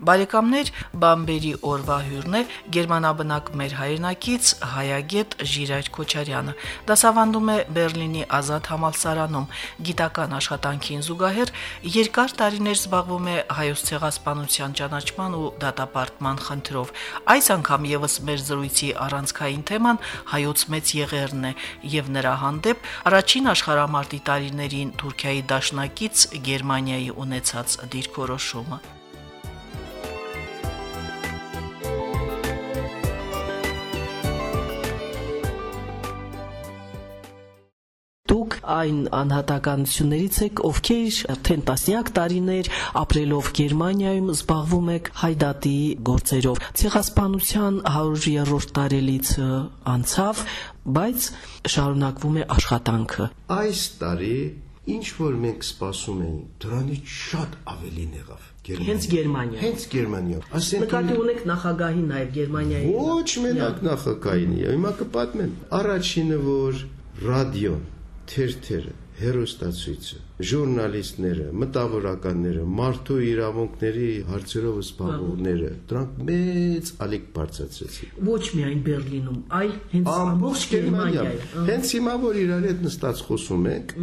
Բարեկամներ, Բամբերի օրվա հյուրն է Գերմանաբնակ մեր հայրենակից Հայագետ Ժիրայր Քոչարյանը։ Դասավանդում է Բերլինի Ազատ համալսարանում։ Գիտական աշխատանքին զուգահեռ երկար տարիներ զբաղվում է հայոց ցեղասպանության ճանաչման ու դատապարտման խնդրով։ Այս անգամ եւս մեր զրույցի առանցքային թեման հայոց մեծ եղերն է եւ նրա հանդեպ առաջին աշխարհամարտի տարիներին Թուրքիայի դաշնակից Գերմանիայի ունեցած դիրքորոշումը։ այն անհատականություններից եք, ովքեր արդեն տասնյակ տարիներ ապրելով Գերմանիայում զբաղվում եք հայդատի գործերով։ Ցեղասպանության 100-րդ տարելից անցավ, բայց շարունակվում է աշխատանքը։ Այս տարի ինչ որ մենք սպասում էինք, դրանից շատ ավելին եղավ։ Հենց Գերմանիա։ Հենց Գերմանիա։ Ասենք նկատի ունեք նախագահի նաև Գերմանիայի։ Ոչ մենակ նախագահին։ Հիմա կպատմեմ։ Առաջինը որ ռադիոն թերթերը, հերոստացույցը, ժուրնալիստները, մտավորականները, մարդու իրավունքների հարցերով զբաղվողները, դրանք մեծ ալիք բարձրացրեցին։ Ոչ միայն Բերլինում, այլ հենց ամբողջ Գերմանիայում։ Հենց հիմա որ իրար հետ նստած խոսում ենք,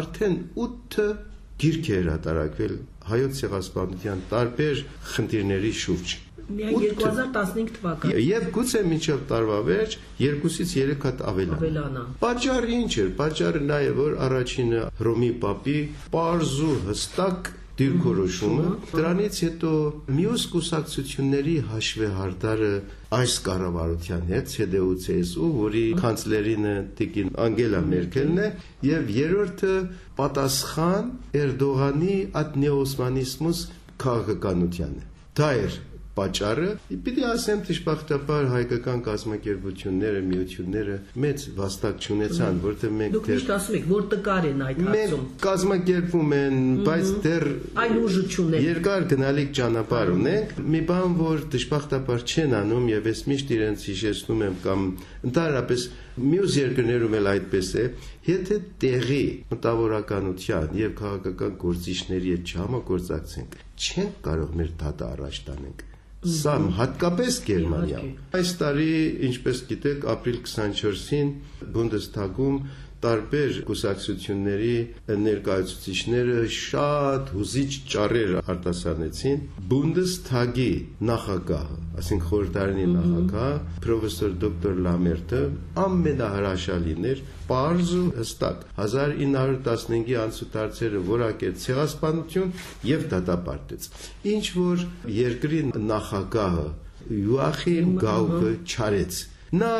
արդեն 8 գիրք է հրատարակվել հայոց ցեղասպանության տարբեր խնդիրների շուրջ միայն 2015 թվականը։ Եվ գուցե մինչև տարվա վերջ 2-ից 3 հատ ավելան։ Ավելանա։ Պատճառը ինչ էր։ Պատճառը նա է, որ առաջինը Հռոմի Պապի པարզու հստակ դիրքորոշումը դրանից հետո մյուս կուսակցությունների հաշվեհարդարը այս կառավարության հետ CDU-CSU, որի կանցլերինը Տիկին Անգելա Մերկելն է, եւ երրորդը պատասխան Էրդողանի այդ նեոսմանիզմուս քաղաքականությանը։ Դա էր պատճառը պիտի ասեմ դժբախտաբար հայկական կազմակերպությունները, միությունները մեծ վաստակ չունեցան, որտեղ մենք դուք միշտ ասում եք, որ տկար են այդ հարցում։ Կազմակերպվում են, բայց դեռ այն ուժը չունեն։ Երկար գնալիք ճանապարհ ունենք, մի բան, որ դժբախտաբար չեն անում եւ ես միշտ իրենց հիշեցնում եմ կամ ընդհանրապես մյուս երկրներում էլ այդպես է, եթե տեղի մտավորականության եւ քաղաքական գործիչների հետ չհամագործակցենք, չենք կարող մեր դատը առաջ տանենք Սա հատկապես Գերմանիա։ Այս տարի, ինչպես գիտեք, ապրիլ 24-ին Բունդեսթագում տարբեր կուսակցությունների ներկայացուցիչները շատ հուզիչ ճառեր արտասանեցին. Բունդեսթագի նախագահը, ասենք խորհրդարանի նախագահ, պրոֆեսոր դոկտոր Լամերտը ամենահրաշալին էր, པարզ ու հստակ 1915-ի անցուդարձերը որակեց ցեղասպանություն եւ դատապարտեց։ Ինչ որ երկրի նախագահը Յուախիմ Գաուկը չարեց նա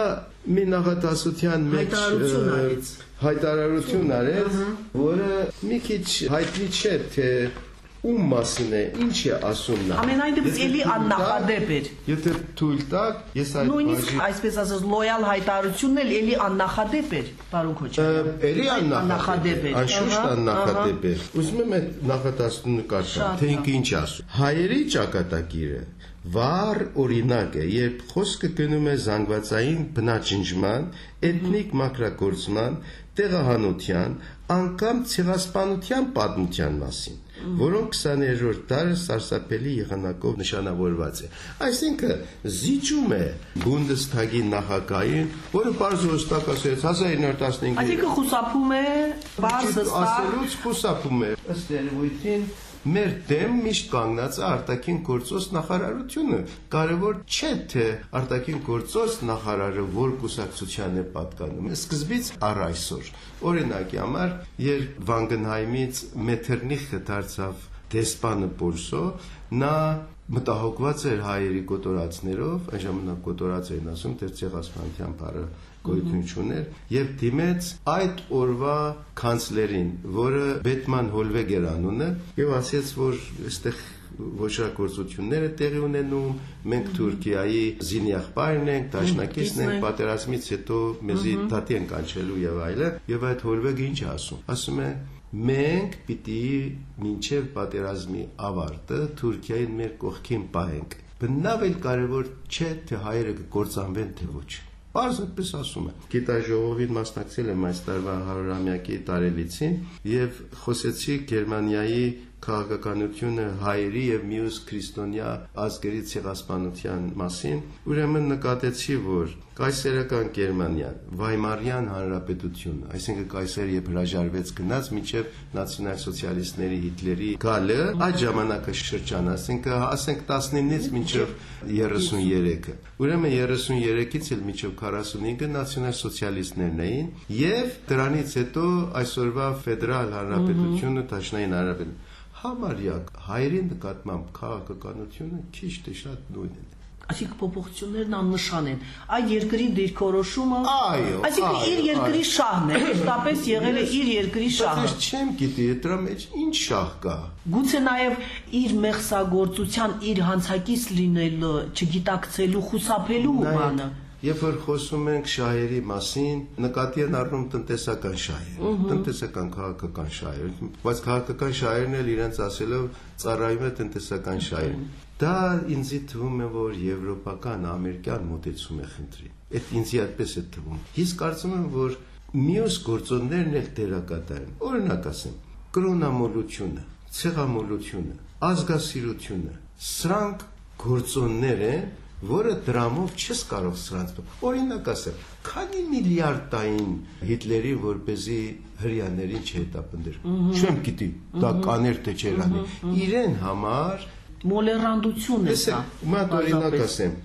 մի նախատասության մեջ հայտարարություն արեց, որը մի քիչ հայտնի չէ, թե ում մասին է, ինչ է ասում նա։ Ամենայն դեպս էլի աննախադեպ էր։ Եթե թույլ տաք, ես այդ Նույնիսկ այսպես ասած լոյալ հայտարարությունն էլ էլի աննախադեպ էր, պարոն Քոչարյան։ Էլի աննախադեպ էր։ Անշուշտ աննախադեպ էր։ Ուզում եմ այդ նախատասությունը կարդամ, թե ինքը ինչ ասում։ Հայերի ճակատագիրը վառ օրինակ է, երբ խոսքը գնում է զանգվածային բնաջնջման, էթնիկ մակրագործման, տեղահանության, անկամ ցեղասպանության պատմության մասին, որոնք 20-րդ դարը սարսափելի եղանակով նշանավորված է։ Այսինքն զիջում է Բունդեսթագի նախագահին, որը բարձր հստակ ասեց 1915-ին։ Այսինքն խուսափում է, բարձր հստակ ասելուց խուսափում է։ Ըստ երևույթին մեր դեմ միշտ կանգնած է արտաքին գործոս նախարարությունը։ Կարևոր չէ թե արտաքին գործոս նախարարը որ կուսակցության է պատկանում։ Սկզբից առ այսօր օրինակի համար, երբ Վանգենհայմից Մեթերնիխը դարձավ դեսպանը Պոլսո, նա մտահոգված էր հայերի կոտորածներով, այն ժամանակ կոտորած էին ասում, թե ցեղասպանության բառը գոյություն չուներ եւ դիմեց այդ օրվա կանցլերին, որը Բետման Հոլվեգ էր անունը, եւ ասեց, որ այստեղ ոչրագործությունները տեղի ունենում, մենք Թուրքիայի զինյախբարն ենք, դաշնակիցն ենք, պատերազմից հետո մեզի դատի են կանչելու եւ այլը, եւ այդ Հոլվեգը ինչ ասում։ Ասում է. Մենք պիտի մինչև պատերազմի ավարտը Թուրքիային մեր կողքին պահենք։ Բնավ էլ կարևոր չէ թե հայերը կգործանվեն թե ոչ։ Պարզապես ասում է։ Գիտաժողովին մասնակցել եմ այս տարվա 100-ամյակի տարելիցին եւ խոսեցի Գերմանիայի քաղաքականությունը հայերի եւ մյուս քրիստոնյա ազգերի ցեղասպանության մասին, ուրեմն նկատեցի, որ կայսերական Գերմանիան, Վայմարյան հանրապետությունը, այսինքն կայսերը երբ հրաժարվեց գնաց միջև նացիոնալ սոցիալիստների Հիտլերի գալը, այդ ժամանակաշրջան, ասենք ասենք 19-ից մինչև 33-ը։ Ուրեմն 33-ից էլ մինչև 45-ը նացիոնալ սոցիալիստներն էին եւ դրանից հետո այսօրվա ֆեդերալ հանրապետությունը, Դաշնային հանրապետություն համարյա հայերի նկատմամբ քաղաքականությունը քիչ թե շատ նույնն է Այսինքն փոփոխություններն աննշան են։ Այդ երկրի դիրքորոշումը, այո, այսինքն իր երկրի շահն է, հստապես եղել է իր երկրի շահը։ Բայց չեմ գիտի, դրա մեջ ինչ շահ կա։ Գուցե նաև իր մեղսագործության, իր հանցակից լինելը, չգիտակցելու, խուսափելու բանը։ Երբ որ խոսում ենք շահերի մասին, նկատի են առնում տնտեսական շահեր, տնտեսական քաղաքական շահեր, բայց քաղաքական շահերն էլ իրենց ասելով ծառայում է տնտեսական շահերին։ Դա ինձի թվում է, որ եվրոպական, ամերիկյան մոտեցում է խնդրի։ Այդ ինձի այդպես է թվում։ Ես կարծում եմ, որ մյուս գործոններն էլ դերակատար են։ Օրինակ ասեմ, կրոնամոլությունը, ցեղամոլությունը, ազգասիրությունը, սրանք գործոններ են, որը դրամով չես կարող սրանց օրինակ ասեմ քանի միլիարդ տային հիտլերի որպեսի հрьяաներին չհետապնդեր չեմ գիտի դա կաներ թե չէր անի իրեն համար մոլերանդություն է սա մատ օրինակ ասեմ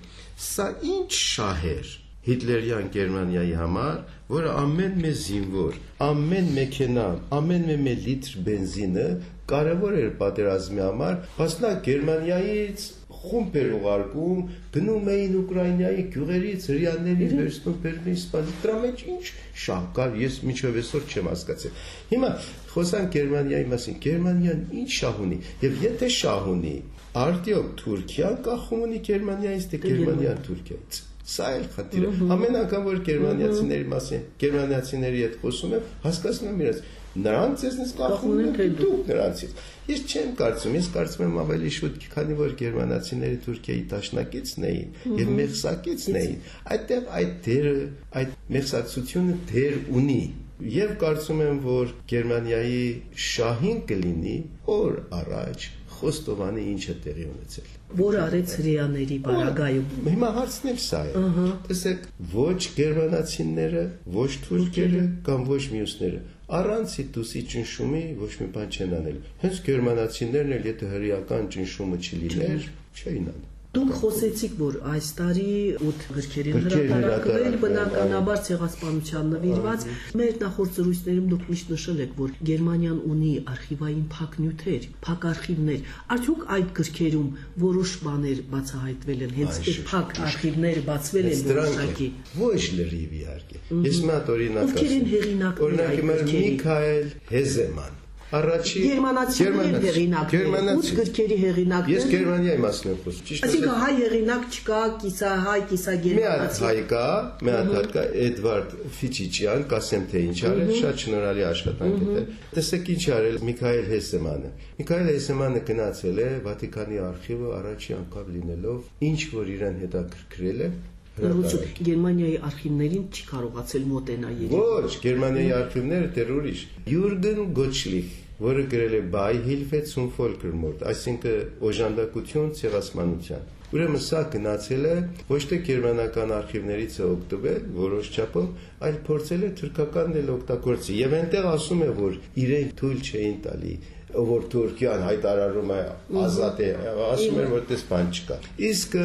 սա ինչ շահեր հիտլերյան Գերմանիայի համար, որը ամեն մի զինվոր, ամեն մեքենա, ամեն մի լիտր բենզինը կարևոր էր պատերազմի համար, բայց նա Գերմանիայից խումբ էր ուղարկում, գնում էին Ուկրաինայի գյուղերից հрьяաներին վերցնում Բերլին սպանի։ Դրա մեջ ինչ շահ կար, ես մինչև այսօր չեմ հասկացել։ Հիմա խոսանք Գերմանիայի մասին։ Գերմանիան ինչ շահ ունի, եւ եթե շահ ունի, արդյոք Թուրքիան կախում ունի Գերմանիայից, թե Գերմանիան Թուրքիայից։ Սա էլ խնդիրը։ Ամեն անգամ որ գերմանացիների մասին, գերմանացիների հետ խոսում եմ, հասկանում եմ իրենց նրանց ես ես կախում եմ դուք նրանցից։ Ես չեմ կարծում, ես կարծում եմ ավելի շուտ, քանի որ գերմանացիները Թուրքիայի դաշնակիցն էին եւ մեղսակիցն էին, այդտեղ այդ դերը, այդ մեղսակցությունը դեր ունի եւ կարծում եմ, որ Գերմանիայի շահին կլինի օր առաջ Խոստովանի ինչը տեղի ունեցել։ Որ արեց հрьяաների բարագայում։ Հիմա հարցն էլ սա է։ Տեսեք, ոչ գերմանացիները, ոչ թուրքերը կամ ոչ մյուսները առանց դուսի ճնշումի ոչ մի բան չեն անել։ Հենց գերմանացիներն էլ եթե հրեական ճնշումը չլիներ, չէին անում։ Դուք խոսեցիք, որ այս տարի 8 գրքերի հրատարակվել բնականաբար ցեղասպանության նվիրված։ Մեր նախորդ զրույցներում դուք միշտ նշել եք, որ Գերմանիան ունի արխիվային փակ նյութեր, փակ արխիվներ։ Արդյոք այդ գրքերում որոշ բաներ բացահայտվել են, հենց այդ փակ արխիվները բացվել են որոշակի։ Ոչ լրիվ իհարկե։ Ես մի հատ օրինակ ասեմ։ Ովքեր են հեղինակները։ Օրինակ Միքայել Հեզեման Առաջի Գերմանացիների հեղինակներ, ութ գրքերի հեղինակներ։ Ես Գերմանիայի մասն եմ խոսում։ Ճիշտ է։ Այսինքն հայ հեղինակ չկա, կիսահայ, կիսագերմանացի։ Մի հատ հայ կա, մի հատ կա Էդվարդ Ֆիչիչյան, կասեմ թե ինչ արել, շատ շնորհալի աշխատանք է։ Տեսեք ինչ արել Միքայել Հեսեմանը։ Միքայել Հեսեմանը գնացել է Վատիկանի արխիվը առաջի անգամ լինելով, ինչ որ իրան հետաքրքրել է, Գերմանիայի արխիվներին չի կարողացել մոտենալ Ոչ, Գերմանիայի արխիվները դեռ ուրիշ։ Յուրգեն Գոչլիխ որը գրել է Բայ Hilfe zum Volkermord, այսինքն օժանդակություն ցեղասպանության։ Ուրեմն սա գնացել է ոչ թե գերմանական արխիվներից է օգտվել որոշ չափով, այլ փորձել է թուրքականն էլ օգտագործի։ Եվ այնտեղ ասում է, որ իրենք թույլ չէին տալի որ Թուրքիան հայտարարում է ազատ է, ասում էր որ դες բան չկա։ Իսկ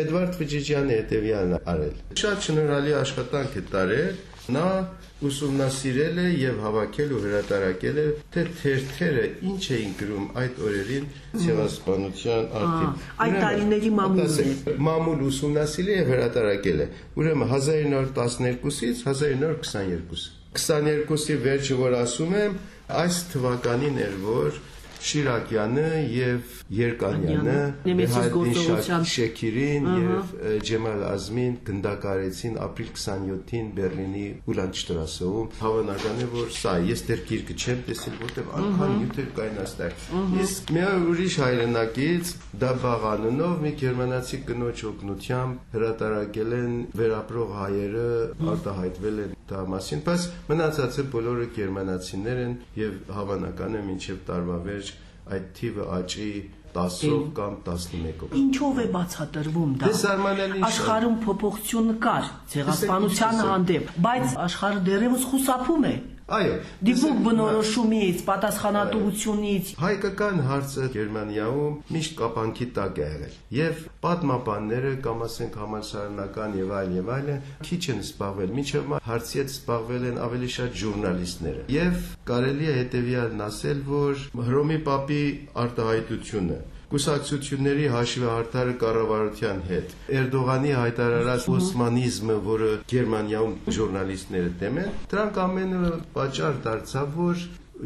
Էդվարդ Վիճիջյանը հետևյալն արել։ Շատ շնորհալի աշխատանք է տարել։ Նա ուսումնասիրել է եւ հավաքել ու հրատարակել է թե թերթերը ինչ էին գրում այդ օրերին ցեղասպանության արդիվ։ Այդ տարիների մամուլն է։ Մամուլ ուսումնասիրել եւ հրատարակել է։ Ուրեմն 1912-ից 1922 22-ի վերջը որ ասում եմ, այս թվականին էր որ Շիրակյանը եւ Երկանյանը գործողության Շեքիրին եւ Ջեմալ Ազմին գնդակարեցին ապրիլ 27-ին Բերլինի Ուլանդշտրասեում հավանական է որ սա ես դեռ գիրքը չեմ տեսել որտեղ անկան նյութեր կային այստեղ իսկ մի ուրիշ հայրենակից Դաբաղանունով մի գերմանացի կնոջ օգնությամբ հրատարակել են վերապրող հայերը արտահայտվել են դա մասին բայց մնացածը բոլորը գերմանացիներ են եւ հավանական է մինչեւ տարվա վերջ այդ թիվը աճի 10-ով կամ 11-ով։ Ինչով է բացատրվում դա։ Դե Աշխարհում փոփոխություն կար ցեղասպանության հանդեպ, բայց աշխարհը դեռևս խուսափում է։ Այո, Դիպուկ բնորոշումից, պատասխանատվությունից հայկական հարցը Գերմանիայում միշտ կապանքի տակ է եղել եւ պատմաբանները կամ ասենք համալսարանական եւ այլ եւ այլն քիչ են զբաղվել միջև հարցի հետ զբաղվել են ավելի շատ ժուրնալիստները եւ կարելի է հետեւյալն ասել որ Հռոմի Պապի արտահայտությունը կուսակցությունների հաշվեհարդարը կառավարության հետ Էրդողանի հայտարարած օսմանիզմը, որը Գերմանիայում ժուրնալիստները դեմ են, դրանք ամենը պատճառ դարձավ, որ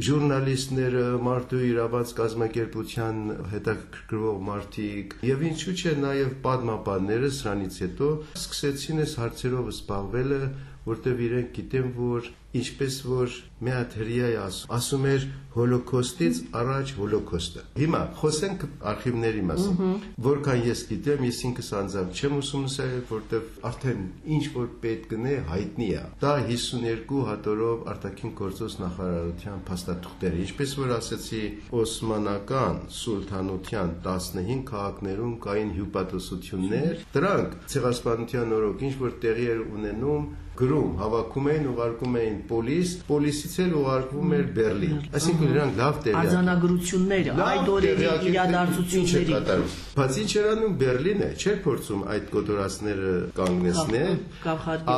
ժուրնալիստները, մարդու իրավաց կազմակերպության հետաքրքրվող մարդիկ եւ ինչու՞ չէ նաեւ պատմաբանները սրանից հետո սկսեցին այս հարցերով զբաղվելը, որտեղ իրենք գիտեն, որ ինչպես որ մի հատ հրյա ասում, ասում էր հոլոկոստից առաջ հոլոկոստը։ Հիմա խոսենք արխիվների մասին։ Որքան ես գիտեմ, ես ինքս անձամբ չեմ ուսումնասիրել, որտեվ արդեն ինչ որ պետք գնե հայտնի է։ Դա 52 հատորով արտաքին գործոս նախարարության փաստաթուղթերը, ինչպես որ ասացի, Օսմանական սուլթանության 15 քաղաքներում կային հյուպատոսություններ, դրանք ցեղասպանության օրոք ինչ որ տեղի էր ունենում գրում հավաքում էին ուղարկում էին պոլիս, պոլիսից էլ ուղարկվում էր Բերլին։ Այսինքն նրանք լավ տեղյակ արձանագրությունները, այդ օրերի իրադարձությունների։ Բայց ինչ էր անում Բերլինը, չէր փորձում այդ կոտորածները կանգնեցնել,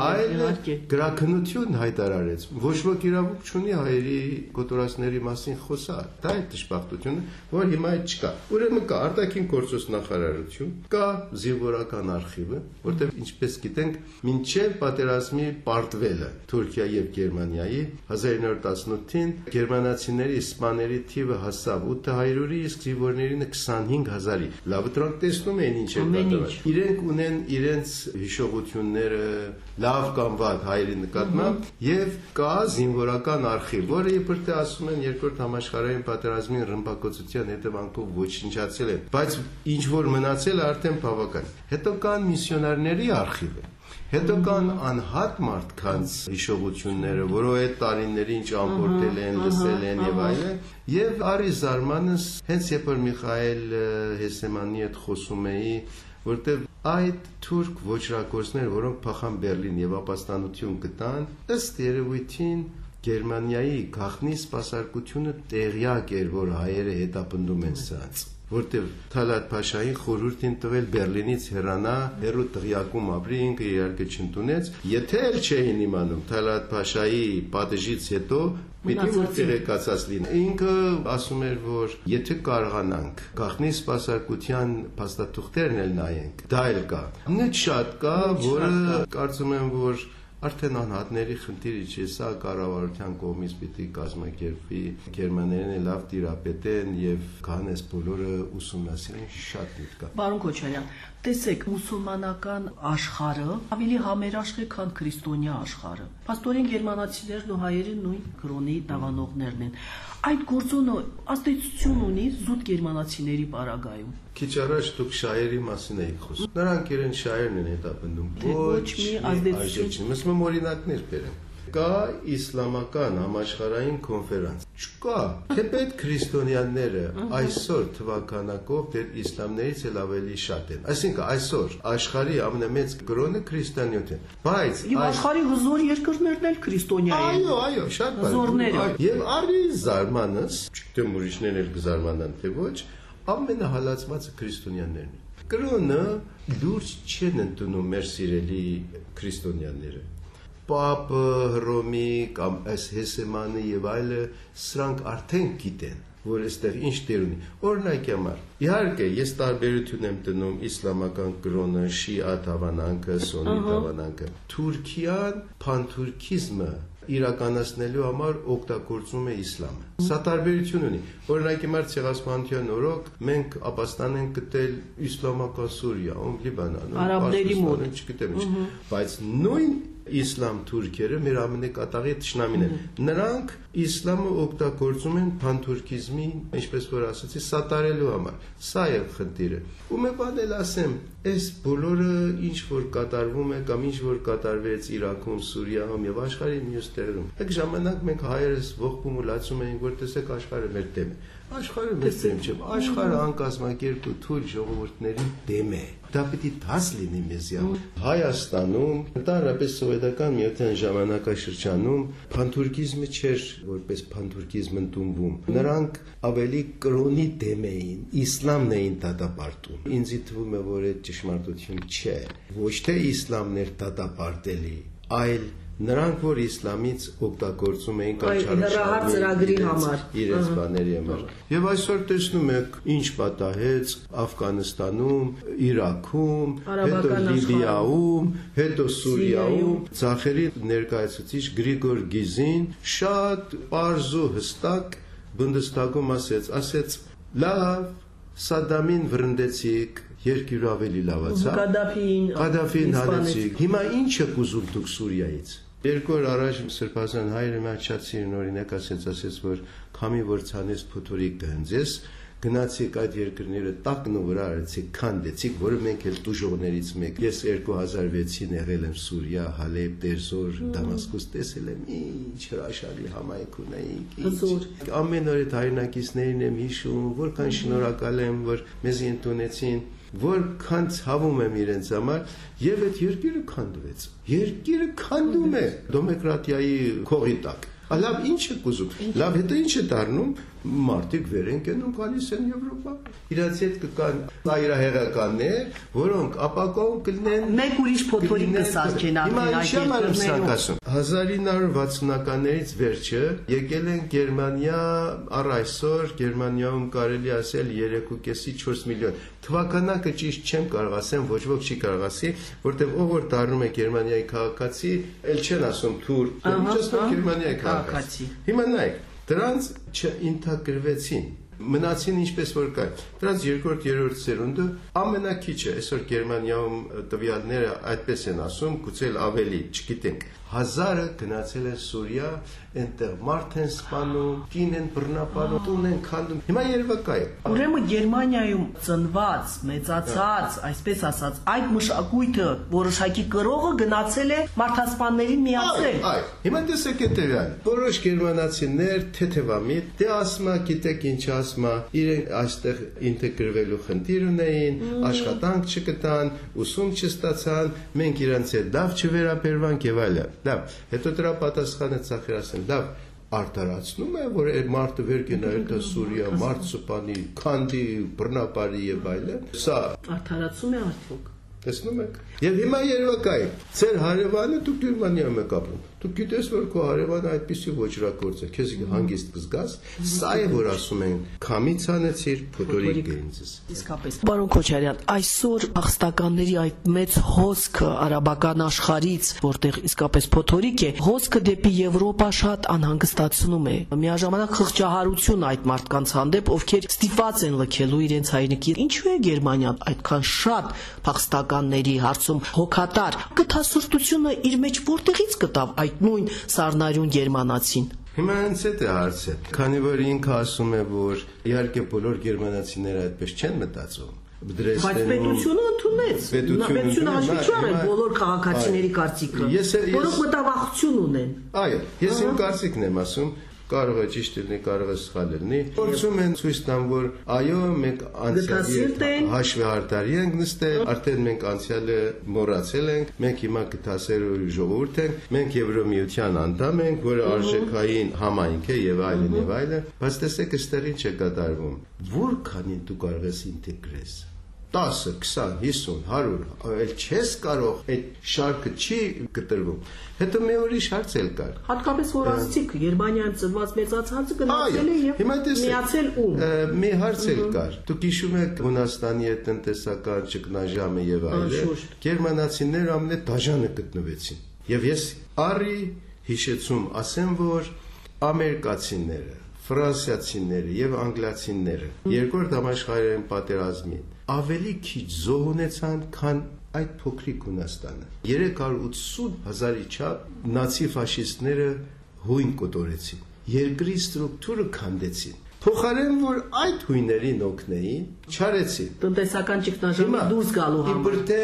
այլ գրակնություն հայտարարեց։ Ոչ ոք իրավունք չունի հայերի կոտորածների մասին խոսալ։ Դա է դժբախտությունը, որ հիմա այդ չկա։ Ուրեմն կա արտաքին գործոս նախարարություն, կա զինվորական արխիվը, որտեղ ինչպես գիտենք, մինչև պատերազմի պարտվելը Թուրքիա եւ Գերմանիայի 1918-ին գերմանացիների իսպաների թիվը հասավ 800-ի, իսկ զինվորներինը 25000-ի։ Լավ դրանք տեսնում էին ինչ է կատարվում։ Իրենք ունեն իրենց հիշողությունները, լավ կամ վատ հայերի նկատմամբ եւ կա զինվորական արխիվ, որը իբր թե ասում են երկրորդ համաշխարհային պատերազմի ռմբակոծության հետևանքով ոչնչացել է, բայց ինչ որ մնացել արդեն բավական։ Հետո կան միսիոնարների արխիվը Հետո կան անհատ մարդկանց հիշողությունները, որով այդ տարիներին ճամփորդել են, լսել են եւ այլն, եւ արի զարմանս հենց երբ որ Միխայել Հեսեմանի հետ խոսում էի, որտեվ այդ թուրք ոչրակորցներ, որոնք փախան Բերլին եւ ապաստանություն գտան, ըստ երևույթին Գերմանիայի գախնի սպասարկությունը տեղյակ էր, որ հայերը հետապնդում են սրանց որտեղ Թալատ Փաշային խորհուրդին տվել Բերլինից հեռանա, հերու տղյակում ապրի, ինքը իհարկե չընդունեց։ Եթե էլ չէին իմանում Թալատ Փաշայի պատժից հետո Պիտի որ տեղեկացած լինի։ Ինքը ասում էր, որ եթե կարողանանք գախնի սպասարկության փաստաթուղթերն էլ նայենք, դա էլ կա։ Նույն շատ կա, որը կարծում եմ, որ Արդեն անհատների խնդիրը չէ, սա կառավարության կողմից պիտի կազմակերպվի, գերմաներենը լավ տիրապետեն եւ կանես բոլորը ուսումնասիրեն շատ դիտ կա։ Պարոն Քոչարյան, տեսեք, մուսուլմանական աշխարհը ավելի համերաշխ է, քան քրիստոնյա աշխարհը։ Պաստորեն գերմանացիներն ու հայերը նույն կրոնի դավանողներն են այդ գործոնը ազդեցություն ունի զուտ գերմանացիների պարագայում։ Քիչ առաջ դուք շայերի մասին եք խոսում։ Նրանք իրեն շայերն են հետապնդում։ Ոչ մի ազդեցություն։ Ես մեմ օրինակներ բերեմ կա իսլամական համաշխարհային կոնֆերանս։ Չկա։ Թեպետ քրիստոնյաները այսօր թվականակով դեր իսլամներից էլ ավելի շատ են։ Այսինքն այսօր աշխարհի ամենամեծ կրոնը քրիստոնյոց է։ Բայց Եվ աշխարհի հզոր երկրներն էլ քրիստոնյա են։ Այո, այո, շատ բան։ Հզորները։ Եվ արի զարմանս, չգիտեմ ուրիշներն էլ կզարմանան թե ոչ, ամենահալածվածը քրիստոնյաներն են։ Կրոնը դուրս չեն ընդունում մեր սիրելի քրիստոնյաները Պապը, Հռոմի կամ այս Հեսեմանը եւ այլը սրանք արդեն գիտեն որ այստեղ ինչ տեր ունի։ Օրինակ համար, իհարկե, ես տարբերություն եմ տնում իսլամական կրոնը, շիա դավանանքը, սոնի դավանանքը։ Թուրքիան, փանթուրքիզմը իրականացնելու համար օգտագործում է իսլամը։ Սա տարբերություն ունի։ Օրինակ հիմա ցեղասպանության օրոք մենք ապաստան ենք գտել իսլամական Սուրիայում, Լիբանանում, Արաբների մոտ, չգիտեմ ինչ, բայց նույն իսլամ թուրքերը մեր ամենակատաղի ճշնամին են։ Նրանք իսլամը օգտագործում են փանթուրքիզմի, ինչպես որ ասացի, սատարելու համար։ Սա է խնդիրը։ Ու մի բան էլ ասեմ, այս բոլորը ինչ որ կատարվում է կամ ինչ որ կատարվեց Իրաքում, Սուրիայում եւ աշխարհի մյուս տեղերում։ Այդ ժամանակ մենք հայերս ողբում ու լացում էինք, որ տեսեք աշխարհը մեր դեմ է։ Աշխարհը մեր դեմ չէ, աշխարհը անկազմակերպ ու թույլ ժողովուրդների դեմ է։ Դա պիտի դաս լինի մեզի համար։ Հայաստանում, ընդհանրապես սովետական միության ժամանակաշրջանում փանթուրքիզմը չէր որպես փանթուրքիզմ ընդունվում։ Նրանք ավելի կրոնի դեմ էին, իսլամն էին դատապարտում։ Ինձ թվում է, որ այդ ճշմարտություն չէ։ Ոչ թե իսլամն էր դատապարտելի, այլ նրանք որ իսլամից օգտագործում էին կաչարշահար ծրագրի համար իրենց բաների համար եւ այսօր տեսնում եք ինչ պատահեց Աֆղանստանում, Իրաքում, հետո Լիբիայում, հետո Սուրիայում ցախերի ներկայացուցիչ Գրիգոր Գիզին շատ པարզ ու հստակ Բունդեստագում ասեց, ասեց լավ Սադամին վրընդեցիք երկիր ավելի լավացա։ Կադաֆին Կադաֆին հանեցիք։ Հիմա ինչ եք ուզում դուք Սուրիայից։ Երկու օր առաջ Սրբազան հայրը մաչացին օրինակ ասեց, ասեց որ քամի որ ցանես փոթորիկ կհնձես, գնացիք այդ երկրները տակն ու վրա արեցիք, քանդեցիք, որը մենք էլ տուժողներից մեկ։ Ես 2006-ին եղել եմ Սուրիա, Հալեբ, Դերզոր, Դամասկոս, տեսել եմ ինչ հրաշալի համայնք ունեինք։ Ամեն օր այդ հայրենակիցներին եմ հիշում, որքան շնորհակալ եմ, որ մեզ ընդունեցին որքան ցավում եմ իրենց համար եւ այդ երկիրը քանդվեց երկիրը քանդում է դեմոկրատիայի քողի տակ Լավ, ինչ եք ուզում։ Լավ, հետո ինչ է դառնում մարդիկ վեր են կենում գալիս են Եվրոպա։ Իրանց հետ կկան այրահեղականներ, որոնք ապակոն կլինեն մեկ ուրիշ փոթորիկ կսարքեն արտերակերներում։ 1960-ականներից վերջը եկել են Գերմանիա, առ այսօր Գերմանիայում կարելի ասել 3.5-ից 4 միլիոն։ Թվականակը ճիշտ չեմ կարող ասեմ, ոչ ոք չի կարող ասի, որտեղ ով որ դառնում է Գերմանիայի քաղաքացի, ել չեն ասում թուր, միջազգային Գերմանիայի քաղաքացի։ Հիմա նայեք, դրանց չընթագրվեցին մնացին ինչպես որ կա։ Դրանց երկրորդ, երրորդ սերունդը ամենակիչը այսօր Գերմանիայում տվյալները այդպես են ասում, գուցե ավելի, չգիտենք, հազարը գնացել են Սուրիա, այնտեղ մարդ են սպանում, կին են բռնապանում, տուն են քանդում։ Հիմա Երևակա է։ Ուրեմն Գերմանիայում ծնված, մեծացած, այսպես ասած, այդ մշակույթը որոշակի կրողը գնացել է մարդասպաններին միացել։ Այո, հիմա տեսեք հետևյալ։ Որոշ գերմանացիներ թեթևամիտ, դե ասմա, գիտեք ինչ ասմա, իրենք այստեղ ինտեգրվելու խնդիր ունեին, աշխատանք չկտան, ուսում չստացան, մենք իրancs հետ լավ չվերաբերվանք եւ այլն։ Լավ, հետո դրա պատասխանը ցախեր ասեն, լավ, արտարացնում է, որ այդ մարդը վեր գնա դա Սուրիա, մարդ սպանի, քանդի, բռնապարի եւ այլն։ Սա արտարացում է արդյոք։ Տեսնում եք։ Եվ հիմա երևակայ, ծեր հարևանը դուք Գերմանիայում եք ապրում։ Դու գիտես, որ քո հարևանը այդպեսի ոչրակորձ է, քեզ հանգիստ կզգաս։ Սա է, որ ասում են, քամից անեցիր, փոթորիկ գերինցես։ Իսկապես։ Բարոն Քոչարյան, այսօր աղստականների այդ մեծ հոսքը արաբական աշխարից, որտեղ իսկապես փոթորիկ է, հոսքը դեպի Եվրոպա շատ անհանգստացնում է։ Միաժամանակ խղճահարություն այդ մարդկանց հանդեպ, ովքեր ստիպված են լքելու իրենց հայրենիքի։ Ինչու է Գերմանիան այդքան շատ փախստականների հարցում հոգատար։ Գտասուրտությունը իր մեջ որտեղից գտավ այդ այդ նույն սառնարյուն գերմանացին։ Հիմա հենց այդ է հարցը։ Քանի որ ինքը ասում է, որ իհարկե բոլոր գերմանացիները այդպես չեն մտածում, Բայց պետությունը ընդունեց։ Պետությունը հաշվի չառել բոլոր քաղաքացիների կարծիքը, որոնք մտավախություն ունեն։ Այո, ես իմ կարծիքն եմ ասում, կարող է ճիշտ լինի, կարող է սխալ լինի։ Փորձում են ցույց տան, որ այո, մենք անցյալի հաշվի հարտարի ենք նստել, արդեն մենք անցյալը մոռացել ենք, մենք հիմա գտասերու ժողովուրդ ենք, մենք Եվրոմիության անդամ ենք, որը արժեքային համայնք է եւ այլն եւ այլն, բայց տեսեք, այստեղ ինչ է կատարվում։ Որքանին դու կարող ես ինտեգրես 10, 20, 50, 100, այլ չես կարող այդ շարքը չի կտրվում։ Հետո մի ուրիշ հարց էլ կար։ Հատկապես որ ասցիք Գերմանիայում ծնված մեծացածը գնացել է եւ միացել ում։ Մի հարց էլ կար։ Դուք հիշում եք Հունաստանի այդ տնտեսական ճգնաժամը եւ այլն։ Գերմանացիները ամենը դաժանը գտնվեցին։ Եվ ես արի հիշեցում ասեմ, որ ամերիկացիները, ֆրանսիացիները եւ անգլիացիները երկրորդ համաշխարհային պատերազմին ավելի քիչ զոհ ունեցան, քան այդ փոքրիկ Հունաստանը 380 հազարի չափ նացի ֆաշիստները հույն կոտորեցին երկրի ստրուկտուրը քանդեցին փոխարեն որ այդ հույներին օգնեին չարեցին տնտեսական ճգնաժամը դուրս գալու համար իբր թե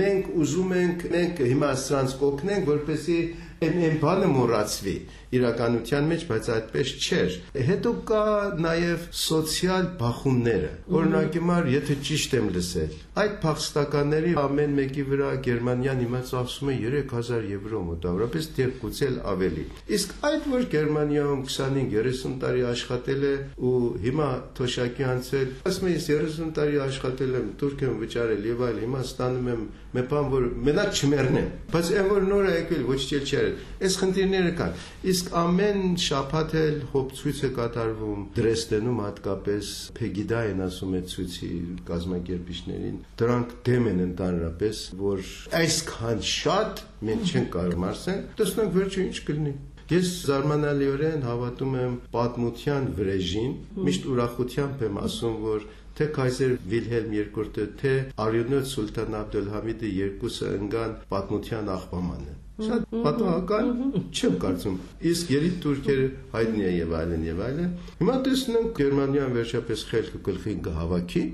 մենք ուզում ենք մենք հիմա սրանց կօգնենք որպեսզի այն բանը մոռացվի իրականության մեջ, բայց այդպես չէր։ Հետո կա նաև սոցիալ բախումները։ Օրինակ հիմար, եթե ճիշտ եմ լսել, այդ փախստականների ամեն մեկի վրա Գերմանիան իմաց ասում է 3000 եվրո մոտավորապես, դեռ գուցել ավելի։ Իսկ այդ որ Գերմանիայում 25-30 տարի աշխատել է ու հիմա թոշակի անցել, ասում ես 30 տարի աշխատել եմ, Թուրքիայում վճարել եւ այլ, հիմա ստանում եմ մեփան որ մենակ չմեռնեմ։ Բայց այն որ նոր է եկել, ոչ չի չարել։ Այս խնդիրները կան։ Իսկ ամեն շաբաթ էլ հոբ ցույց է կատարվում Դրեստենում հատկապես Փեգիդային ասում է ցույցի կազմակերպիչներին։ Դրանք դեմ են ընդհանրապես, որ այսքան շատ մենք չենք կարող մարսել։ Տեսնենք վերջը ինչ կլինի։ Ես զարմանալիորեն հավատում եմ պատմության վրեժին, միշտ ուրախությամբ եմ ասում, որ թե Կայսեր Վիլհելմ II-ը, թե Արյունոց Սուլտան Աբդուլհամիդը երկուսը ընկան պատմության աղբամանը։ Շատ պատահական չեմ կարծում։ Իսկ երիտ турքերը հայտնի է եւ այլն եւ այլն։ Հիմա տեսնենք Գերմանիան վերջապես խելքը գլխին կհավաքի։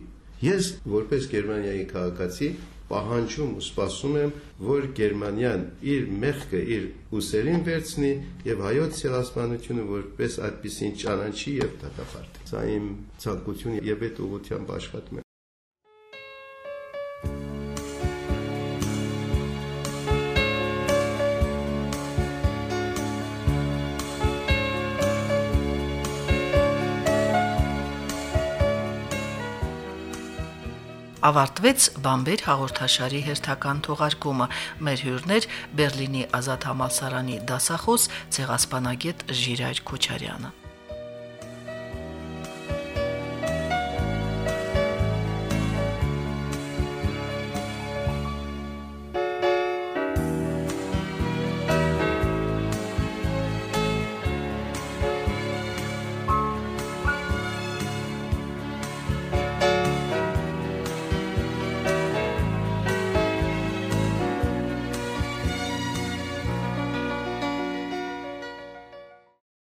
Ես որպես Գերմանիայի քաղաքացի պահանջում ու սպասում եմ, որ Գերմանիան իր մեղքը իր ուսերին վերցնի եւ հայոց ցեղասպանությունը որպես այդպեսին ճանաչի եւ դատապարտի։ Սա իմ ցանկությունն եւ այդ ուղությամբ աշխատում ավարտվեց Բամբեր հաղորդաշարի հերթական թողարկումը։ Մեր հյուրներ Բերլինի Ազատ համալսարանի դասախոս ցեղասպանագետ Ժիրայր Քոչարյանը։